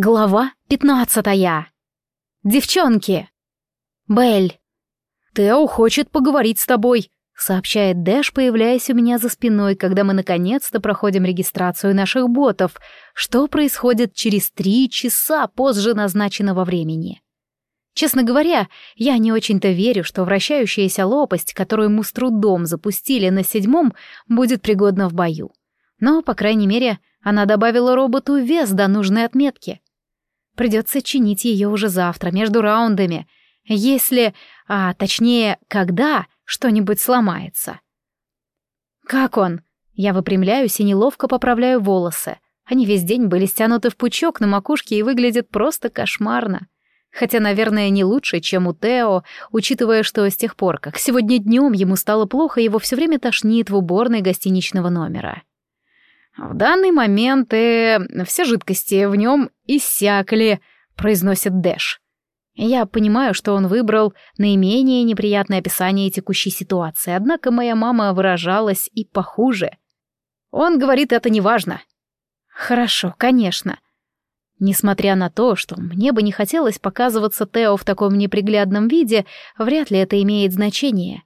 Глава пятнадцатая. Девчонки. Белль. Тео хочет поговорить с тобой, сообщает Дэш, появляясь у меня за спиной, когда мы наконец-то проходим регистрацию наших ботов, что происходит через три часа позже назначенного времени. Честно говоря, я не очень-то верю, что вращающаяся лопасть, которую мы с трудом запустили на седьмом, будет пригодна в бою. Но, по крайней мере, она добавила роботу вес до нужной отметки. Придется чинить ее уже завтра, между раундами, если, а точнее, когда что-нибудь сломается. «Как он?» Я выпрямляюсь и неловко поправляю волосы. Они весь день были стянуты в пучок на макушке и выглядят просто кошмарно. Хотя, наверное, не лучше, чем у Тео, учитывая, что с тех пор, как сегодня днем ему стало плохо, его все время тошнит в уборной гостиничного номера. «В данный момент э, все жидкости в нем иссякли», — произносит Дэш. Я понимаю, что он выбрал наименее неприятное описание текущей ситуации, однако моя мама выражалась и похуже. Он говорит, это неважно. Хорошо, конечно. Несмотря на то, что мне бы не хотелось показываться Тео в таком неприглядном виде, вряд ли это имеет значение.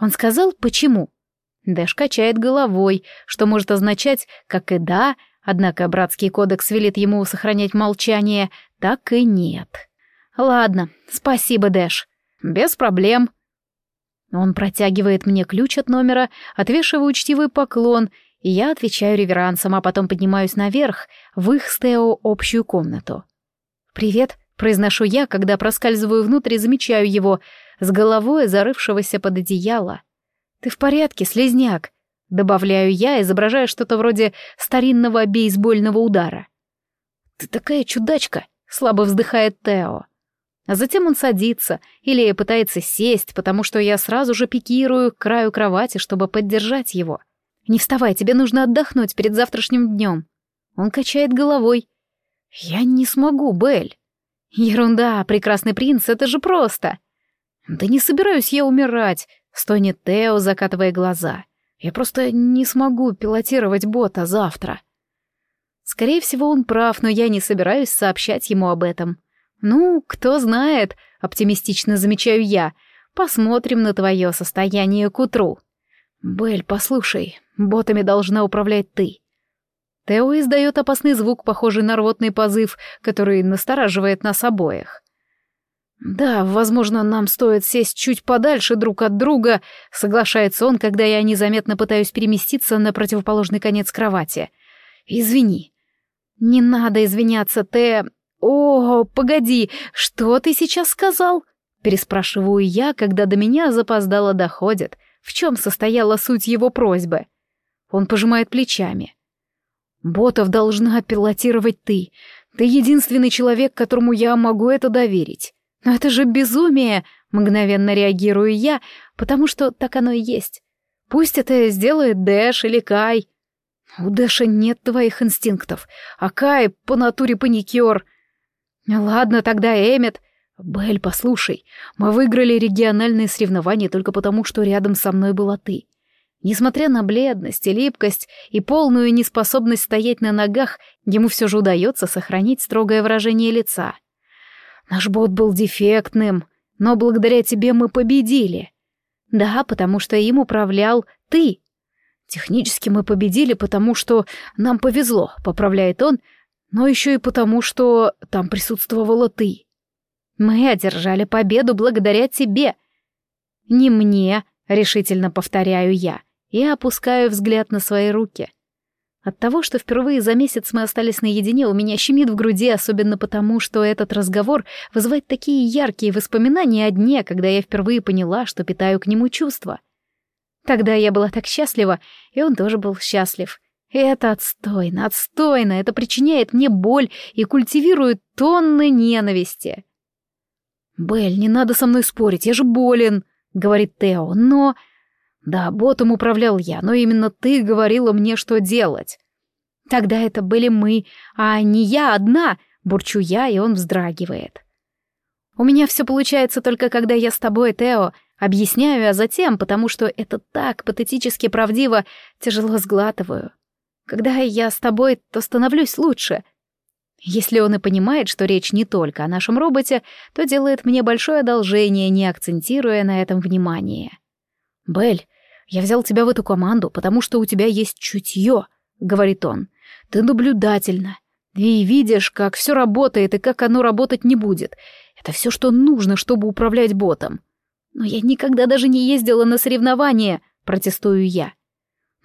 Он сказал, почему. Дэш качает головой, что может означать как и «да», однако братский кодекс велит ему сохранять молчание, так и «нет». «Ладно, спасибо, Дэш. Без проблем». Он протягивает мне ключ от номера, отвешиваю учтивый поклон, и я отвечаю реверансом, а потом поднимаюсь наверх, в их с Тео общую комнату. «Привет», — произношу я, когда проскальзываю внутрь и замечаю его, с головой зарывшегося под одеяло. «Ты в порядке, слезняк?» Добавляю я, изображая что-то вроде старинного бейсбольного удара. «Ты такая чудачка!» — слабо вздыхает Тео. А затем он садится или пытается сесть, потому что я сразу же пикирую к краю кровати, чтобы поддержать его. «Не вставай, тебе нужно отдохнуть перед завтрашним днем». Он качает головой. «Я не смогу, Белль». «Ерунда, прекрасный принц, это же просто». «Да не собираюсь я умирать. Стонет Тео, закатывая глаза. Я просто не смогу пилотировать бота завтра. Скорее всего, он прав, но я не собираюсь сообщать ему об этом. Ну, кто знает, оптимистично замечаю я. Посмотрим на твое состояние к утру. Бель, послушай, ботами должна управлять ты. Тео издает опасный звук, похожий на рвотный позыв, который настораживает нас обоих. «Да, возможно, нам стоит сесть чуть подальше друг от друга», — соглашается он, когда я незаметно пытаюсь переместиться на противоположный конец кровати. «Извини». «Не надо извиняться, Тэ...» «О, погоди, что ты сейчас сказал?» Переспрашиваю я, когда до меня запоздало доходит, в чем состояла суть его просьбы. Он пожимает плечами. «Ботов должна пилотировать ты. Ты единственный человек, которому я могу это доверить. «Но это же безумие!» — мгновенно реагирую я, потому что так оно и есть. Пусть это сделает Дэш или Кай. У Дэша нет твоих инстинктов, а Кай по натуре паникер. Ладно, тогда Эммет. Белль, послушай, мы выиграли региональные соревнования только потому, что рядом со мной была ты. Несмотря на бледность и липкость и полную неспособность стоять на ногах, ему все же удается сохранить строгое выражение лица. — Наш бот был дефектным, но благодаря тебе мы победили. Да, потому что им управлял ты. Технически мы победили, потому что нам повезло, поправляет он, но еще и потому, что там присутствовала ты. Мы одержали победу благодаря тебе. Не мне, решительно повторяю я, и опускаю взгляд на свои руки. От того, что впервые за месяц мы остались наедине, у меня щемит в груди, особенно потому, что этот разговор вызывает такие яркие воспоминания о дне, когда я впервые поняла, что питаю к нему чувства. Тогда я была так счастлива, и он тоже был счастлив. И это отстойно, отстойно, это причиняет мне боль и культивирует тонны ненависти. «Белль, не надо со мной спорить, я же болен», — говорит Тео, но... Да, ботом управлял я, но именно ты говорила мне, что делать. Тогда это были мы, а не я одна, бурчу я, и он вздрагивает. У меня все получается только когда я с тобой, Тео, объясняю, а затем, потому что это так патетически правдиво, тяжело сглатываю. Когда я с тобой, то становлюсь лучше. Если он и понимает, что речь не только о нашем роботе, то делает мне большое одолжение, не акцентируя на этом внимание. «Белль, я взял тебя в эту команду, потому что у тебя есть чутье», — говорит он. «Ты наблюдательна. И видишь, как все работает и как оно работать не будет. Это все, что нужно, чтобы управлять ботом. Но я никогда даже не ездила на соревнования, протестую я.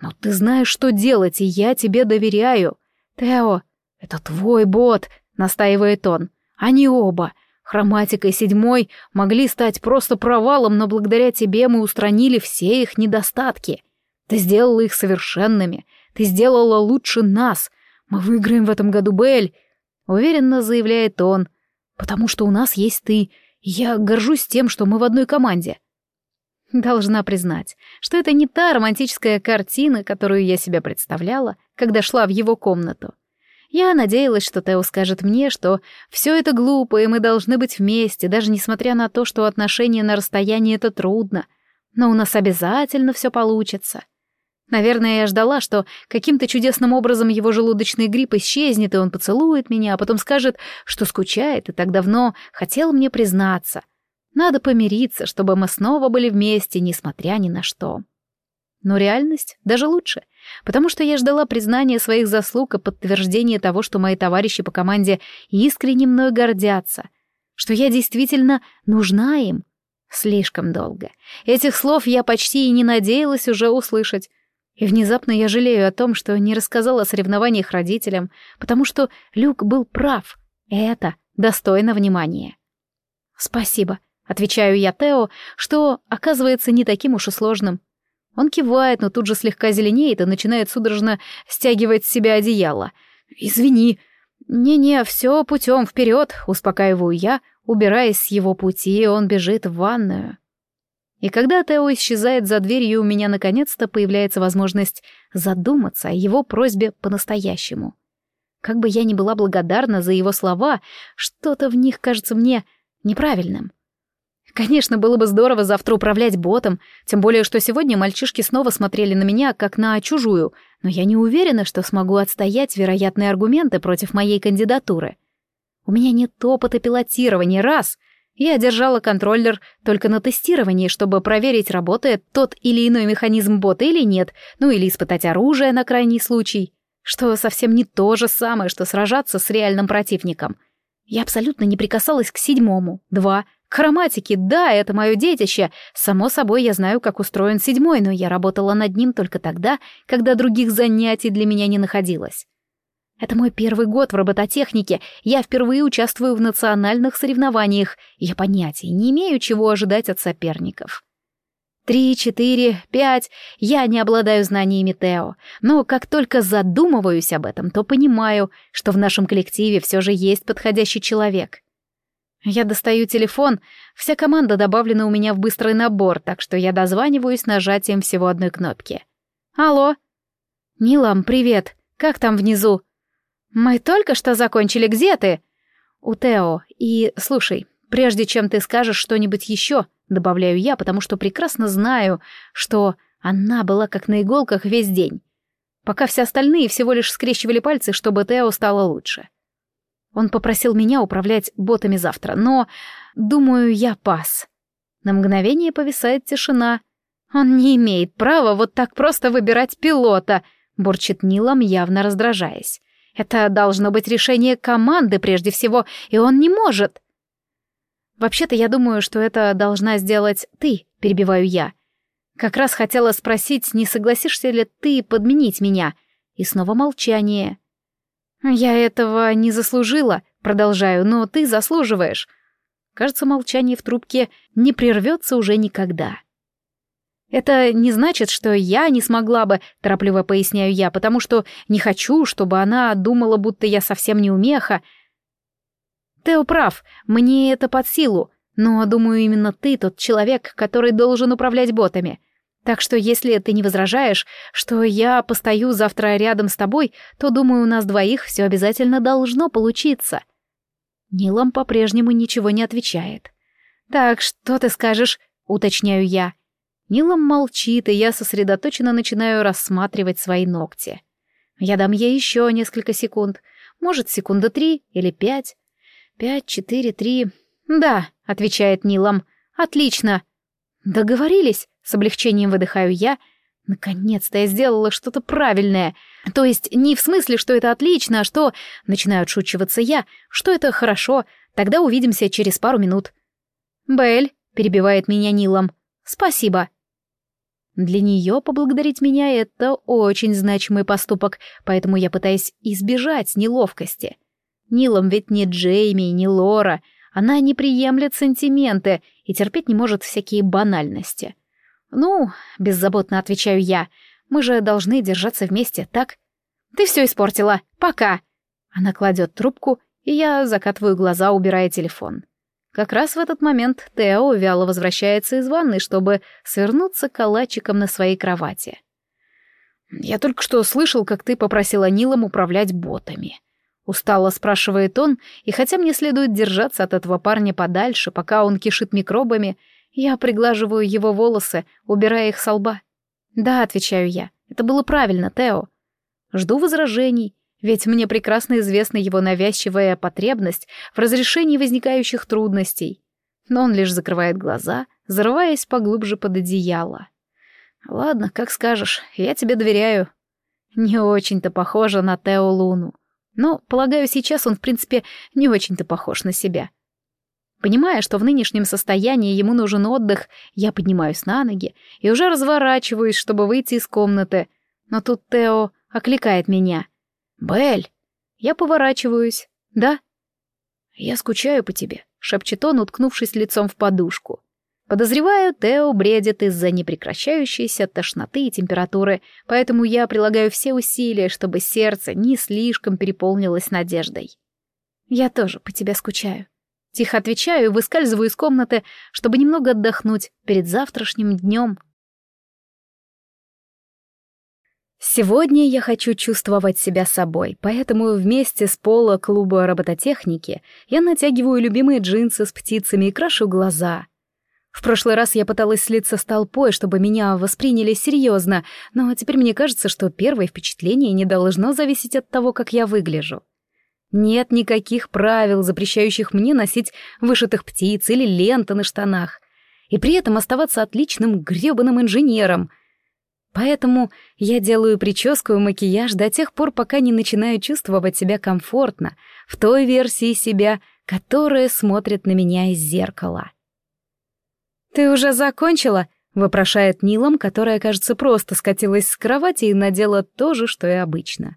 Но ты знаешь, что делать, и я тебе доверяю. Тео, это твой бот, настаивает он. Они оба. Хроматика и седьмой могли стать просто провалом, но благодаря тебе мы устранили все их недостатки. Ты сделала их совершенными. Ты сделала лучше нас. Мы выиграем в этом году, Бель, уверенно заявляет он, потому что у нас есть ты. Я горжусь тем, что мы в одной команде. Должна признать, что это не та романтическая картина, которую я себе представляла, когда шла в его комнату. Я надеялась, что Тео скажет мне, что все это глупо, и мы должны быть вместе, даже несмотря на то, что отношения на расстоянии — это трудно. Но у нас обязательно все получится. Наверное, я ждала, что каким-то чудесным образом его желудочный грипп исчезнет, и он поцелует меня, а потом скажет, что скучает и так давно хотел мне признаться — надо помириться, чтобы мы снова были вместе, несмотря ни на что. Но реальность даже лучше, потому что я ждала признания своих заслуг и подтверждения того, что мои товарищи по команде искренне мной гордятся, что я действительно нужна им. Слишком долго. Этих слов я почти и не надеялась уже услышать. И внезапно я жалею о том, что не рассказала о соревнованиях родителям, потому что Люк был прав. Это достойно внимания. Спасибо. Отвечаю я Тео, что оказывается не таким уж и сложным. Он кивает, но тут же слегка зеленеет и начинает судорожно стягивать с себя одеяло. «Извини». «Не-не, все путем вперед», — успокаиваю я, убираясь с его пути, он бежит в ванную. И когда Тео исчезает за дверью, у меня наконец-то появляется возможность задуматься о его просьбе по-настоящему. Как бы я ни была благодарна за его слова, что-то в них кажется мне неправильным. Конечно, было бы здорово завтра управлять ботом, тем более, что сегодня мальчишки снова смотрели на меня, как на чужую, но я не уверена, что смогу отстоять вероятные аргументы против моей кандидатуры. У меня нет опыта пилотирования, раз. Я держала контроллер только на тестировании, чтобы проверить, работает тот или иной механизм бота или нет, ну или испытать оружие на крайний случай, что совсем не то же самое, что сражаться с реальным противником. Я абсолютно не прикасалась к седьмому, два, Хроматики, да, это мое детище. Само собой, я знаю, как устроен седьмой, но я работала над ним только тогда, когда других занятий для меня не находилось. Это мой первый год в робототехнике, я впервые участвую в национальных соревнованиях, я понятия не имею, чего ожидать от соперников. Три, четыре, пять, я не обладаю знаниями Тео, но как только задумываюсь об этом, то понимаю, что в нашем коллективе все же есть подходящий человек. Я достаю телефон, вся команда добавлена у меня в быстрый набор, так что я дозваниваюсь нажатием всего одной кнопки. «Алло?» «Милам, привет. Как там внизу?» «Мы только что закончили. Где ты?» «У Тео. И, слушай, прежде чем ты скажешь что-нибудь еще, добавляю я, потому что прекрасно знаю, что она была как на иголках весь день, пока все остальные всего лишь скрещивали пальцы, чтобы Тео стало лучше. Он попросил меня управлять ботами завтра, но, думаю, я пас. На мгновение повисает тишина. Он не имеет права вот так просто выбирать пилота, бурчит Нилом, явно раздражаясь. Это должно быть решение команды прежде всего, и он не может. Вообще-то я думаю, что это должна сделать ты, перебиваю я. Как раз хотела спросить, не согласишься ли ты подменить меня. И снова молчание. «Я этого не заслужила», — продолжаю, — «но ты заслуживаешь». Кажется, молчание в трубке не прервется уже никогда. «Это не значит, что я не смогла бы», — торопливо поясняю я, «потому что не хочу, чтобы она думала, будто я совсем не умеха. Тео прав, мне это под силу, но, думаю, именно ты тот человек, который должен управлять ботами. Так что если ты не возражаешь, что я постою завтра рядом с тобой, то, думаю, у нас двоих все обязательно должно получиться». Нилам по-прежнему ничего не отвечает. «Так, что ты скажешь?» — уточняю я. Нилам молчит, и я сосредоточенно начинаю рассматривать свои ногти. Я дам ей еще несколько секунд. Может, секунда три или пять. Пять, четыре, три... Да, отвечает Нилом. Отлично. Договорились, с облегчением выдыхаю я. Наконец-то я сделала что-то правильное. То есть не в смысле, что это отлично, а что... Начинаю отшучиваться я, что это хорошо. Тогда увидимся через пару минут. Белль, перебивает меня Нилом. Спасибо. Для нее поблагодарить меня — это очень значимый поступок, поэтому я пытаюсь избежать неловкости. Нилом ведь не Джейми, не Лора. Она не приемлет сантименты и терпеть не может всякие банальности. «Ну, — беззаботно отвечаю я, — мы же должны держаться вместе, так? Ты все испортила. Пока!» Она кладет трубку, и я закатываю глаза, убирая телефон. Как раз в этот момент Тео вяло возвращается из ванной, чтобы свернуться калачиком на своей кровати. «Я только что слышал, как ты попросила Нилом управлять ботами». Устало спрашивает он, и хотя мне следует держаться от этого парня подальше, пока он кишит микробами, я приглаживаю его волосы, убирая их со лба. «Да», — отвечаю я, — «это было правильно, Тео». Жду возражений, ведь мне прекрасно известна его навязчивая потребность в разрешении возникающих трудностей. Но он лишь закрывает глаза, зарываясь поглубже под одеяло. «Ладно, как скажешь, я тебе доверяю». Не очень-то похоже на Тео Луну. Но, полагаю, сейчас он, в принципе, не очень-то похож на себя. Понимая, что в нынешнем состоянии ему нужен отдых, я поднимаюсь на ноги и уже разворачиваюсь, чтобы выйти из комнаты. Но тут Тео окликает меня — «Белль!» Я поворачиваюсь. «Да?» «Я скучаю по тебе», — шепчет он, уткнувшись лицом в подушку. Подозреваю, Тео бредит из-за непрекращающейся тошноты и температуры, поэтому я прилагаю все усилия, чтобы сердце не слишком переполнилось надеждой. «Я тоже по тебе скучаю». Тихо отвечаю и выскальзываю из комнаты, чтобы немного отдохнуть перед завтрашним днем. Сегодня я хочу чувствовать себя собой, поэтому вместе с пола клуба робототехники я натягиваю любимые джинсы с птицами и крашу глаза. В прошлый раз я пыталась слиться с толпой, чтобы меня восприняли серьезно, но теперь мне кажется, что первое впечатление не должно зависеть от того, как я выгляжу. Нет никаких правил, запрещающих мне носить вышитых птиц или ленты на штанах, и при этом оставаться отличным грёбаным инженером — Поэтому я делаю прическу и макияж до тех пор, пока не начинаю чувствовать себя комфортно в той версии себя, которая смотрит на меня из зеркала. «Ты уже закончила?» — вопрошает Нилом, которая, кажется, просто скатилась с кровати и надела то же, что и обычно.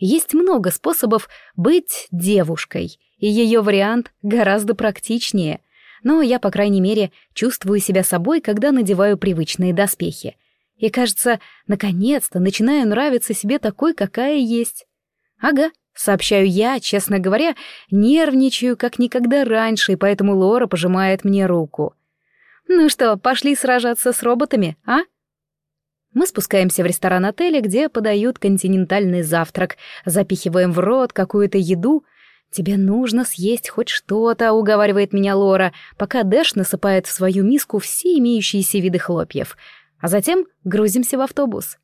Есть много способов быть девушкой, и ее вариант гораздо практичнее, но я, по крайней мере, чувствую себя собой, когда надеваю привычные доспехи — и, кажется, наконец-то начинаю нравиться себе такой, какая есть. Ага, сообщаю я, честно говоря, нервничаю, как никогда раньше, и поэтому Лора пожимает мне руку. Ну что, пошли сражаться с роботами, а? Мы спускаемся в ресторан отеля, где подают континентальный завтрак, запихиваем в рот какую-то еду. «Тебе нужно съесть хоть что-то», — уговаривает меня Лора, пока Дэш насыпает в свою миску все имеющиеся виды хлопьев — а затем грузимся в автобус.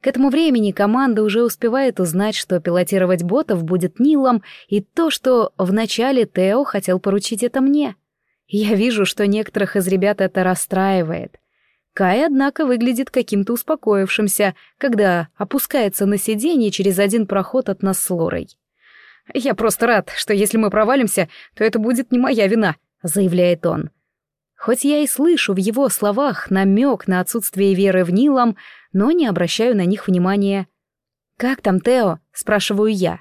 К этому времени команда уже успевает узнать, что пилотировать ботов будет Нилом, и то, что вначале Тео хотел поручить это мне. Я вижу, что некоторых из ребят это расстраивает. Кай, однако, выглядит каким-то успокоившимся, когда опускается на сиденье через один проход от нас с Лорой. «Я просто рад, что если мы провалимся, то это будет не моя вина», — заявляет он. Хоть я и слышу в его словах намек на отсутствие веры в Нилом, но не обращаю на них внимания. «Как там Тео?» — спрашиваю я.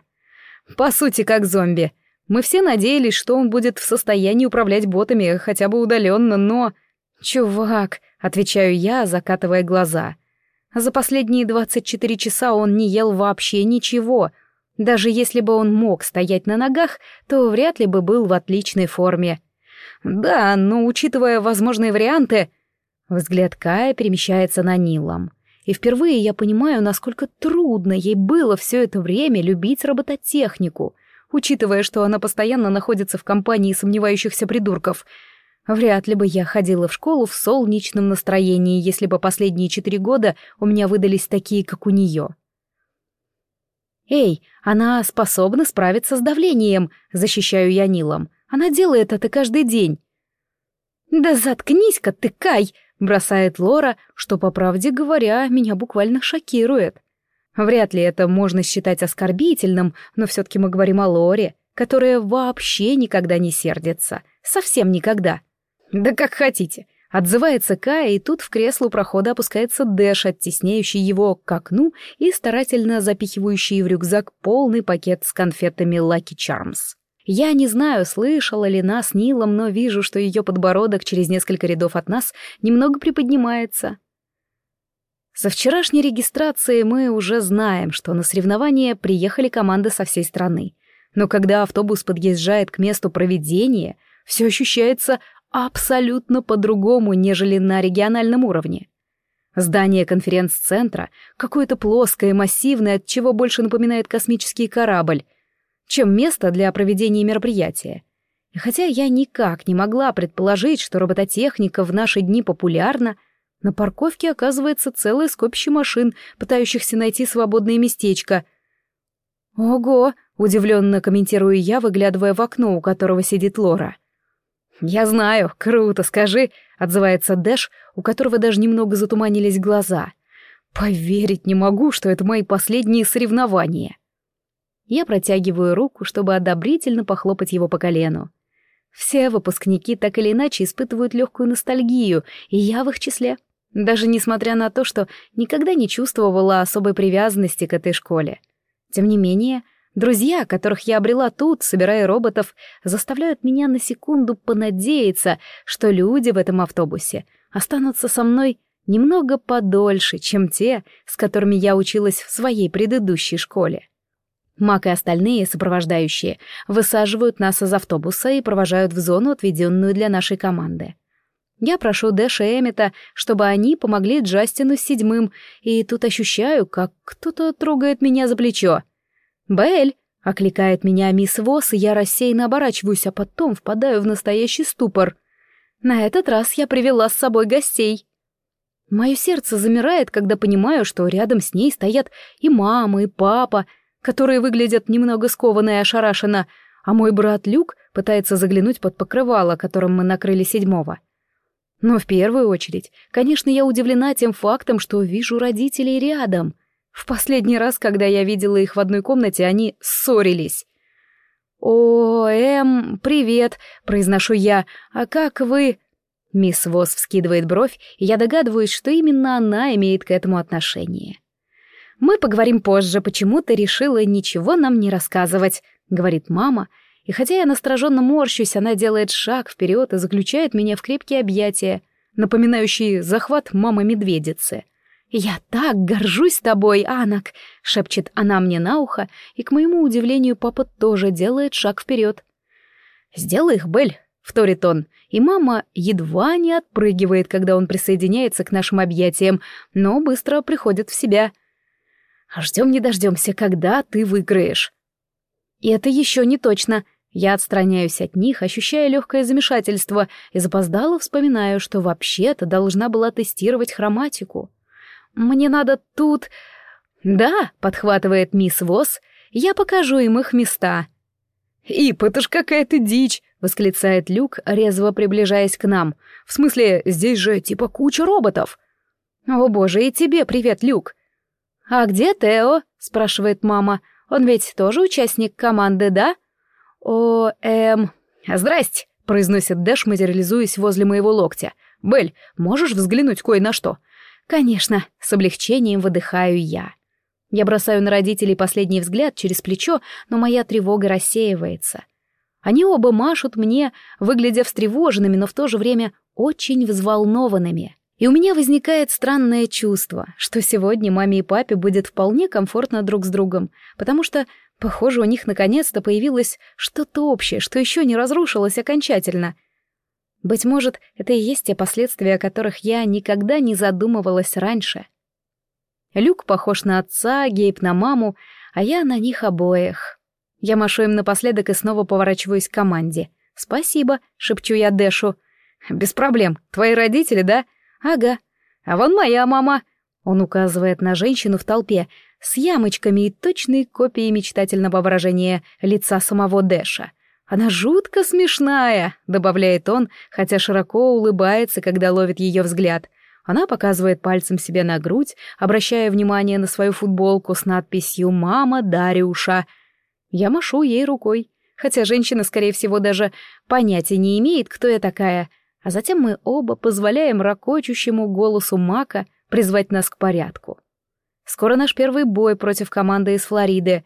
«По сути, как зомби. Мы все надеялись, что он будет в состоянии управлять ботами хотя бы удаленно, но...» «Чувак», — отвечаю я, закатывая глаза. «За последние 24 часа он не ел вообще ничего. Даже если бы он мог стоять на ногах, то вряд ли бы был в отличной форме. «Да, но учитывая возможные варианты...» Взгляд Кая перемещается на Нилом. И впервые я понимаю, насколько трудно ей было все это время любить робототехнику, учитывая, что она постоянно находится в компании сомневающихся придурков. Вряд ли бы я ходила в школу в солнечном настроении, если бы последние четыре года у меня выдались такие, как у нее. «Эй, она способна справиться с давлением», — защищаю я Нилом. «Она делает это каждый день». «Да заткнись-ка ты, Кай!» — бросает Лора, что, по правде говоря, меня буквально шокирует. Вряд ли это можно считать оскорбительным, но все-таки мы говорим о Лоре, которая вообще никогда не сердится. Совсем никогда. Да как хотите. Отзывается Кая, и тут в кресло прохода опускается Дэш, оттесняющий его к окну и старательно запихивающий в рюкзак полный пакет с конфетами Lucky Charms. Я не знаю, слышала ли нас Нилом, но вижу, что ее подбородок через несколько рядов от нас немного приподнимается. Со вчерашней регистрации мы уже знаем, что на соревнования приехали команды со всей страны. Но когда автобус подъезжает к месту проведения, все ощущается абсолютно по-другому, нежели на региональном уровне. Здание конференц-центра какое-то плоское массивное, от чего больше напоминает космический корабль, чем место для проведения мероприятия. И хотя я никак не могла предположить, что робототехника в наши дни популярна, на парковке оказывается целое скопище машин, пытающихся найти свободное местечко. «Ого!» — удивленно комментирую я, выглядывая в окно, у которого сидит Лора — «Я знаю, круто, скажи», — отзывается Дэш, у которого даже немного затуманились глаза. «Поверить не могу, что это мои последние соревнования». Я протягиваю руку, чтобы одобрительно похлопать его по колену. Все выпускники так или иначе испытывают легкую ностальгию, и я в их числе. Даже несмотря на то, что никогда не чувствовала особой привязанности к этой школе. Тем не менее, Друзья, которых я обрела тут, собирая роботов, заставляют меня на секунду понадеяться, что люди в этом автобусе останутся со мной немного подольше, чем те, с которыми я училась в своей предыдущей школе. Мак и остальные сопровождающие высаживают нас из автобуса и провожают в зону, отведенную для нашей команды. Я прошу Дэша и Эммета, чтобы они помогли Джастину с седьмым, и тут ощущаю, как кто-то трогает меня за плечо. «Белль!» — окликает меня мисс Восс, и я рассеянно оборачиваюсь, а потом впадаю в настоящий ступор. На этот раз я привела с собой гостей. Мое сердце замирает, когда понимаю, что рядом с ней стоят и мама, и папа, которые выглядят немного скованно и ошарашенно, а мой брат Люк пытается заглянуть под покрывало, которым мы накрыли седьмого. Но в первую очередь, конечно, я удивлена тем фактом, что вижу родителей рядом. В последний раз, когда я видела их в одной комнате, они ссорились. «О, Эм, привет», — произношу я. «А как вы...» Мисс Восс вскидывает бровь, и я догадываюсь, что именно она имеет к этому отношение. «Мы поговорим позже, почему ты решила ничего нам не рассказывать», — говорит мама, и хотя я настороженно морщусь, она делает шаг вперед и заключает меня в крепкие объятия, напоминающие захват мамы-медведицы. «Я так горжусь тобой, Анак!» — шепчет она мне на ухо, и, к моему удивлению, папа тоже делает шаг вперед. «Сделай их, Бель!» — вторит он, и мама едва не отпрыгивает, когда он присоединяется к нашим объятиям, но быстро приходит в себя. «Ждем не дождемся, когда ты выиграешь». И это еще не точно. Я отстраняюсь от них, ощущая легкое замешательство, и запоздало вспоминаю, что вообще-то должна была тестировать хроматику. Мне надо тут...» «Да», — подхватывает мисс Восс, — «я покажу им их места». «Ип, это ж какая-то дичь!» — восклицает Люк, резво приближаясь к нам. «В смысле, здесь же типа куча роботов!» «О боже, и тебе привет, Люк!» «А где Тео?» — спрашивает мама. «Он ведь тоже участник команды, да?» «О, эм...» «Здрасте!» — произносит Дэш, материализуясь возле моего локтя. «Белль, можешь взглянуть кое на что? «Конечно», — с облегчением выдыхаю я. Я бросаю на родителей последний взгляд через плечо, но моя тревога рассеивается. Они оба машут мне, выглядя встревоженными, но в то же время очень взволнованными. И у меня возникает странное чувство, что сегодня маме и папе будет вполне комфортно друг с другом, потому что, похоже, у них наконец-то появилось что-то общее, что еще не разрушилось окончательно — быть может, это и есть те последствия, о которых я никогда не задумывалась раньше. Люк похож на отца, Гейб на маму, а я на них обоих. Я машу им напоследок и снова поворачиваюсь к команде. «Спасибо», — шепчу я Дэшу. «Без проблем. Твои родители, да?» «Ага. А вон моя мама». Он указывает на женщину в толпе. с ямочками и точной копией мечтательного выражения лица самого Дэша. «Она жутко смешная», — добавляет он, хотя широко улыбается, когда ловит ее взгляд. Она показывает пальцем себе на грудь, обращая внимание на свою футболку с надписью «Мама Дариуша». Я машу ей рукой, хотя женщина, скорее всего, даже понятия не имеет, кто я такая, а затем мы оба позволяем ракочущему голосу Мака призвать нас к порядку. Скоро наш первый бой против команды из Флориды.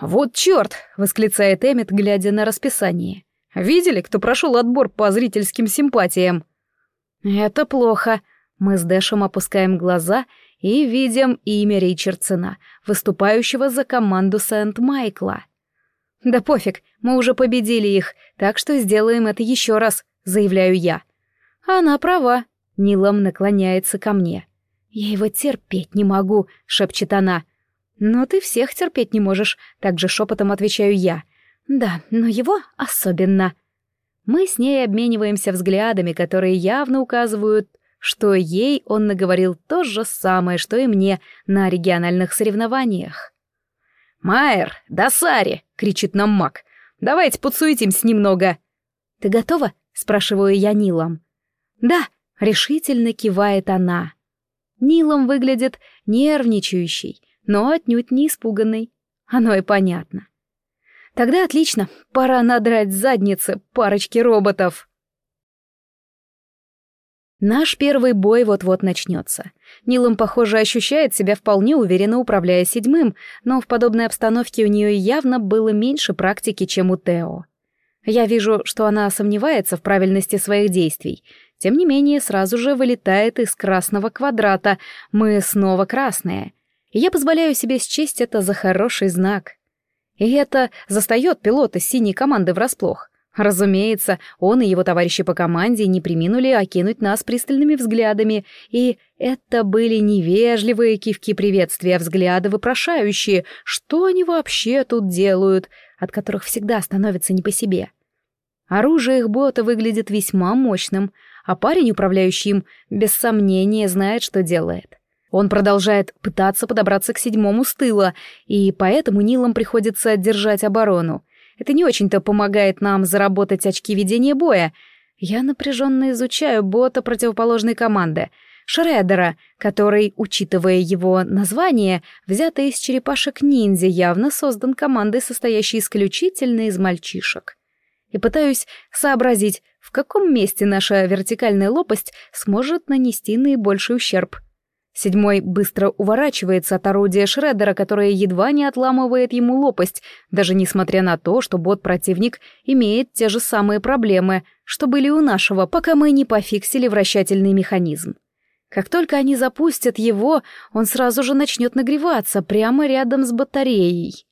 «Вот черт!» — восклицает Эммет, глядя на расписание. «Видели, кто прошел отбор по зрительским симпатиям?» «Это плохо». Мы с Дэшем опускаем глаза и видим имя Ричардсона, выступающего за команду Сент-Майкла. «Да пофиг, мы уже победили их, так что сделаем это еще раз», — заявляю я. Она права. Нилом наклоняется ко мне. «Я его терпеть не могу», — шепчет она. «Но ты всех терпеть не можешь», — также шепотом отвечаю я. «Да, но его особенно». Мы с ней обмениваемся взглядами, которые явно указывают, что ей он наговорил то же самое, что и мне на региональных соревнованиях. «Майер, да Сари!» — кричит нам маг. «Давайте подсуетимся немного». «Ты готова?» — спрашиваю я Нилом. «Да», — решительно кивает она. Нилом выглядит нервничающий, но отнюдь не испуганный. Оно и понятно. Тогда отлично, пора надрать задницы парочки роботов. Наш первый бой вот-вот начнется. Нилом, похоже, ощущает себя вполне уверенно, управляя седьмым, но в подобной обстановке у нее явно было меньше практики, чем у Тео. Я вижу, что она сомневается в правильности своих действий. Тем не менее, сразу же вылетает из красного квадрата. Мы снова красные. Я позволяю себе счесть это за хороший знак. И это застает пилота синей команды врасплох. Разумеется, он и его товарищи по команде не приминули окинуть нас пристальными взглядами, и это были невежливые кивки приветствия, взгляды вопрошающие, что они вообще тут делают, от которых всегда становится не по себе. Оружие их бота выглядит весьма мощным, а парень, управляющий им, без сомнения знает, что делает. Он продолжает пытаться подобраться к седьмому с тыла, и поэтому Нилам приходится держать оборону. Это не очень-то помогает нам заработать очки ведения боя. Я напряженно изучаю бота противоположной команды, Шредера, который, учитывая его название, взятое из черепашек-ниндзя, явно создан командой, состоящей исключительно из мальчишек. И пытаюсь сообразить, в каком месте наша вертикальная лопасть сможет нанести наибольший ущерб. Седьмой быстро уворачивается от орудия Шреддера, которое едва не отламывает ему лопасть, даже несмотря на то, что бот-противник имеет те же самые проблемы, что были у нашего, пока мы не пофиксили вращательный механизм. Как только они запустят его, он сразу же начнет нагреваться прямо рядом с батареей.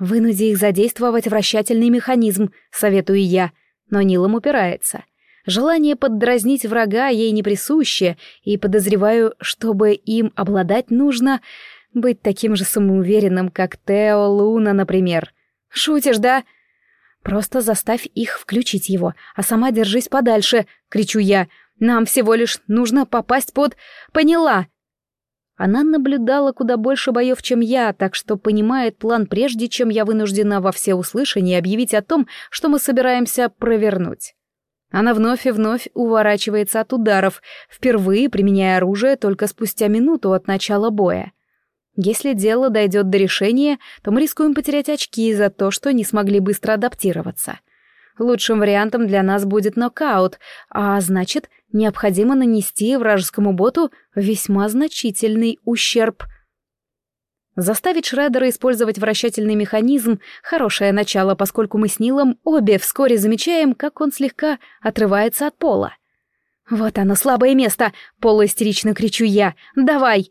«Вынуди их задействовать вращательный механизм», — советую я, но Нилом упирается — Желание поддразнить врага ей не присуще, и подозреваю, чтобы им обладать нужно быть таким же самоуверенным, как Тео Луна, например. «Шутишь, да?» «Просто заставь их включить его, а сама держись подальше», — кричу я. «Нам всего лишь нужно попасть под... Поняла!» Она наблюдала куда больше боев, чем я, так что понимает план прежде, чем я вынуждена во всеуслышание объявить о том, что мы собираемся провернуть. Она вновь и вновь уворачивается от ударов, впервые применяя оружие только спустя минуту от начала боя. Если дело дойдет до решения, то мы рискуем потерять очки за то, что не смогли быстро адаптироваться. Лучшим вариантом для нас будет нокаут, а значит, необходимо нанести вражескому боту весьма значительный ущерб — Заставить Шреддера использовать вращательный механизм — хорошее начало, поскольку мы с Нилом обе вскоре замечаем, как он слегка отрывается от пола. «Вот оно, слабое место!» — полуистерично кричу я. «Давай!»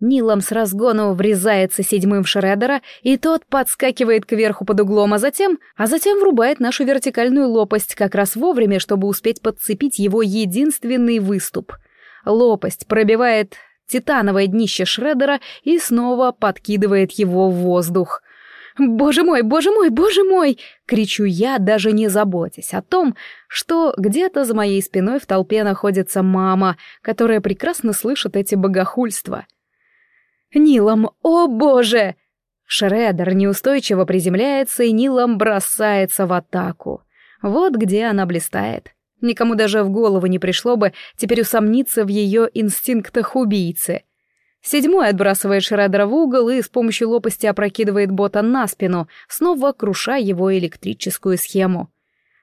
Нилом с разгону врезается седьмым в Шреддера, и тот подскакивает кверху под углом, а затем... а затем врубает нашу вертикальную лопасть как раз вовремя, чтобы успеть подцепить его единственный выступ. Лопасть пробивает титановое днище Шреддера и снова подкидывает его в воздух. «Боже мой, боже мой, боже мой!» — кричу я, даже не заботясь о том, что где-то за моей спиной в толпе находится мама, которая прекрасно слышит эти богохульства. Нилом, о боже! Шредер неустойчиво приземляется, и Нилом бросается в атаку. Вот где она блистает. Никому даже в голову не пришло бы теперь усомниться в ее инстинктах убийцы. Седьмой отбрасывает Шредера в угол и с помощью лопасти опрокидывает бота на спину, снова крушая его электрическую схему.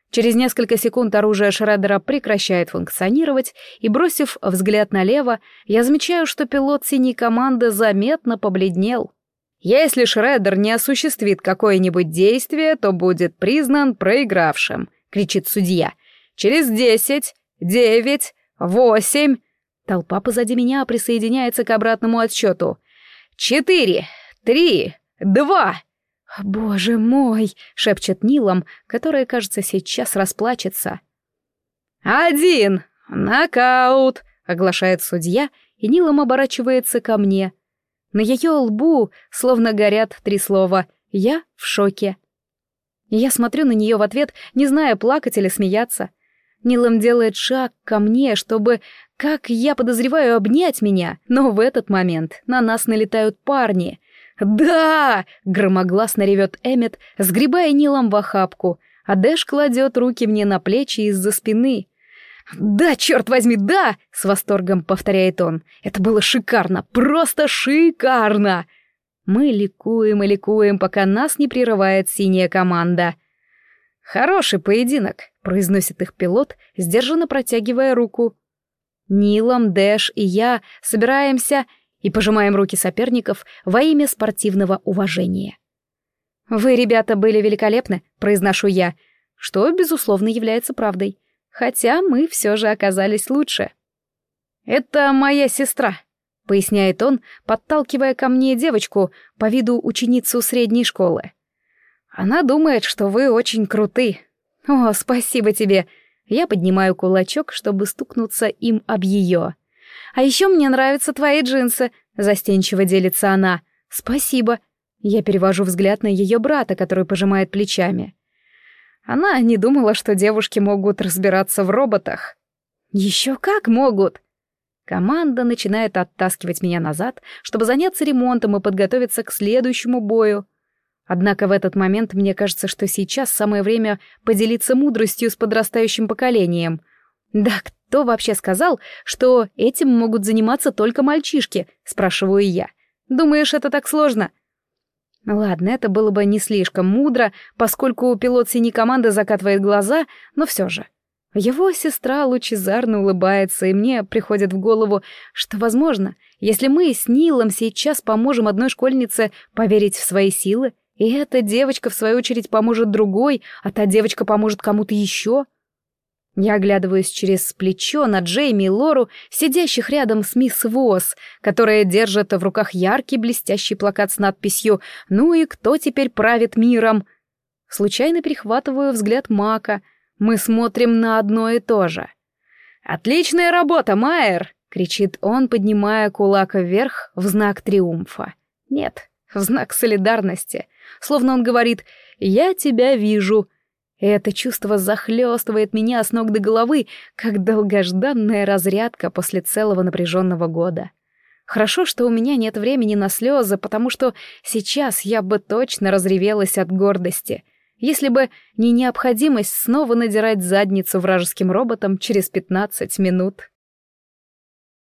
Через несколько секунд оружие Шредера прекращает функционировать, и, бросив взгляд налево, я замечаю, что пилот синей команды заметно побледнел. Если Шредер не осуществит какое-нибудь действие, то будет признан проигравшим, кричит судья. Через десять, девять, восемь... Толпа позади меня присоединяется к обратному отсчету. Четыре, три, два... «Боже мой!» — шепчет Нилом, которая, кажется, сейчас расплачется. «Один! Нокаут!» — оглашает судья, и Нилом оборачивается ко мне. На ее лбу словно горят три слова «Я в шоке». Я смотрю на нее в ответ, не зная, плакать или смеяться. Нилом делает шаг ко мне, чтобы, как я подозреваю, обнять меня, но в этот момент на нас налетают парни — «Да!» — громогласно ревет Эммет, сгребая Нилом в охапку, а Дэш кладет руки мне на плечи из-за спины. «Да, черт возьми, да!» — с восторгом повторяет он. «Это было шикарно, просто шикарно!» Мы ликуем и ликуем, пока нас не прерывает синяя команда. «Хороший поединок», — произносит их пилот, сдержанно протягивая руку. Нилом, Дэш и я собираемся и пожимаем руки соперников во имя спортивного уважения. «Вы, ребята, были великолепны», — произношу я, что, безусловно, является правдой, хотя мы все же оказались лучше. «Это моя сестра», — поясняет он, подталкивая ко мне девочку по виду ученицу средней школы. «Она думает, что вы очень круты». «О, спасибо тебе!» Я поднимаю кулачок, чтобы стукнуться им об ее. А еще мне нравятся твои джинсы», — застенчиво делится она. «Спасибо». Я перевожу взгляд на ее брата, который пожимает плечами. Она не думала, что девушки могут разбираться в роботах. Еще как могут! Команда начинает оттаскивать меня назад, чтобы заняться ремонтом и подготовиться к следующему бою. Однако в этот момент мне кажется, что сейчас самое время поделиться мудростью с подрастающим поколением. Да, кто вообще сказал, что этим могут заниматься только мальчишки? Спрашиваю я. Думаешь, это так сложно? Ладно, это было бы не слишком мудро, поскольку пилот синей команды закатывает глаза, но все же. Его сестра лучезарно улыбается, и мне приходит в голову, что, возможно, если мы с Нилом сейчас поможем одной школьнице поверить в свои силы, и эта девочка, в свою очередь, поможет другой, а та девочка поможет кому-то еще — я оглядываюсь через плечо на Джейми и Лору, сидящих рядом с мисс Восс, которая держит в руках яркий блестящий плакат с надписью «Ну и кто теперь правит миром?». Случайно перехватываю взгляд Мака. Мы смотрим на одно и то же. «Отличная работа, Майер!» — кричит он, поднимая кулак вверх в знак триумфа. «Нет, в знак солидарности. Словно он говорит «Я тебя вижу», это чувство захлестывает меня с ног до головы, как долгожданная разрядка после целого напряженного года. Хорошо, что у меня нет времени на слезы, потому что сейчас я бы точно разревелась от гордости, если бы не необходимость снова надирать задницу вражеским роботам через пятнадцать минут.